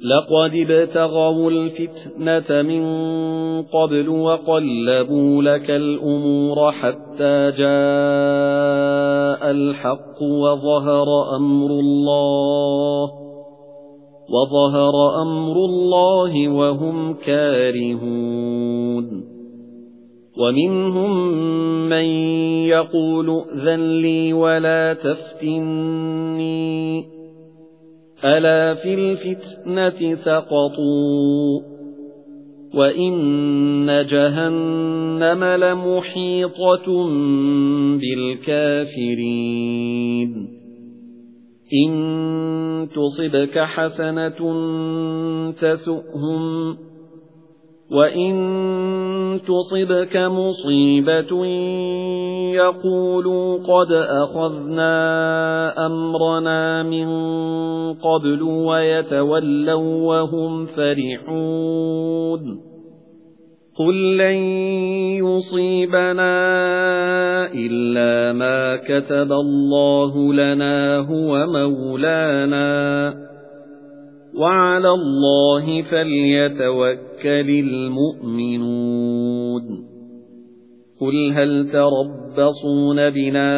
لَقَدِ ابْتَغَوُا الْفِتْنَةَ مِنْ قَبْلُ وَقَلَّبُوا لَكَ الْأُمُورَ حَتَّى جَاءَ الْحَقُّ وَظَهَرَ أَمْرُ اللَّهِ وَظَهَرَ أَمْرُ اللَّهِ وَهُمْ كَارِهُونَ وَمِنْهُمْ مَنْ يَقُولُ ائْذَنْ لِي وَلَا تَفْتِنِّي أَلَا فِي الْفِتْنَةِ سَقَطُوا وَإِنَّ جَهَنَّمَ لَمُحِيطَةٌ بِالْكَافِرِينَ إِن تُصِبْكَ حَسَنَةٌ تَسُؤْهُمْ وَإِن تُصِبْكَ مُصِيبَةٌ يَقُولُوا قَدْ أَخَذْنَا أَمْرَنَا مِنْ قَبْلُ وَيَتَوَلَّوْا وَهُمْ فَرِحُونَ. قُل لَّن يُصِيبَنَا إِلَّا مَا كَتَبَ اللَّهُ لَنَا هُوَ مَوْلَانَا. وَعَلَى اللَّهِ فَلْيَتَوَكَّلِ الْمُؤْمِنُونَ. قُلْ هَلْ تَرَبَّصُونَ بِنَا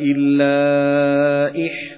إِلَّا إِحْدَى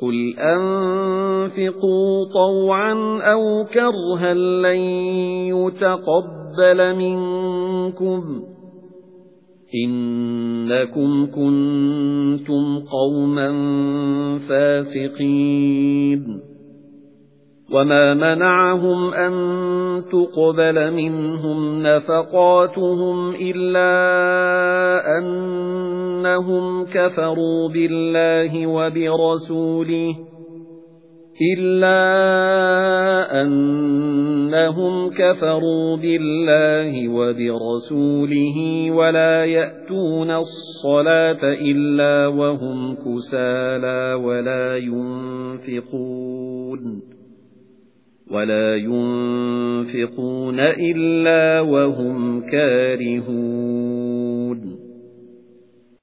قُلْ أَنفِقُوا طَوْعًا أَوْ كَرْهًا لَّن يُتَقَبَّلَ مِنكُمْ إِنَّكُمْ كُنتُمْ قَوْمًا فَاسِقِينَ وَمَا مَنَعَهُمْ أَن تُقْبَلَ مِنْهُمْ نَفَقَاتُهُمْ إِلَّا أَنَّهُمْ كَفَرُوا بِاللَّهِ وَبِرَسُولِهِ إِلَّا أَنَّهُمْ كَفَرُوا بِاللَّهِ وَبِرَسُولِهِ وَلَا يَأْتُونَ الصَّلَاةَ إِلَّا وَهُمْ كُسَالَى وَلَا يُنْفِقُونَ وَلَا يُنْفِقُونَ إِلَّا وَهُمْ كَارِهُونَ